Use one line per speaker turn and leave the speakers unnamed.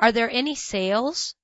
Are there any sales?"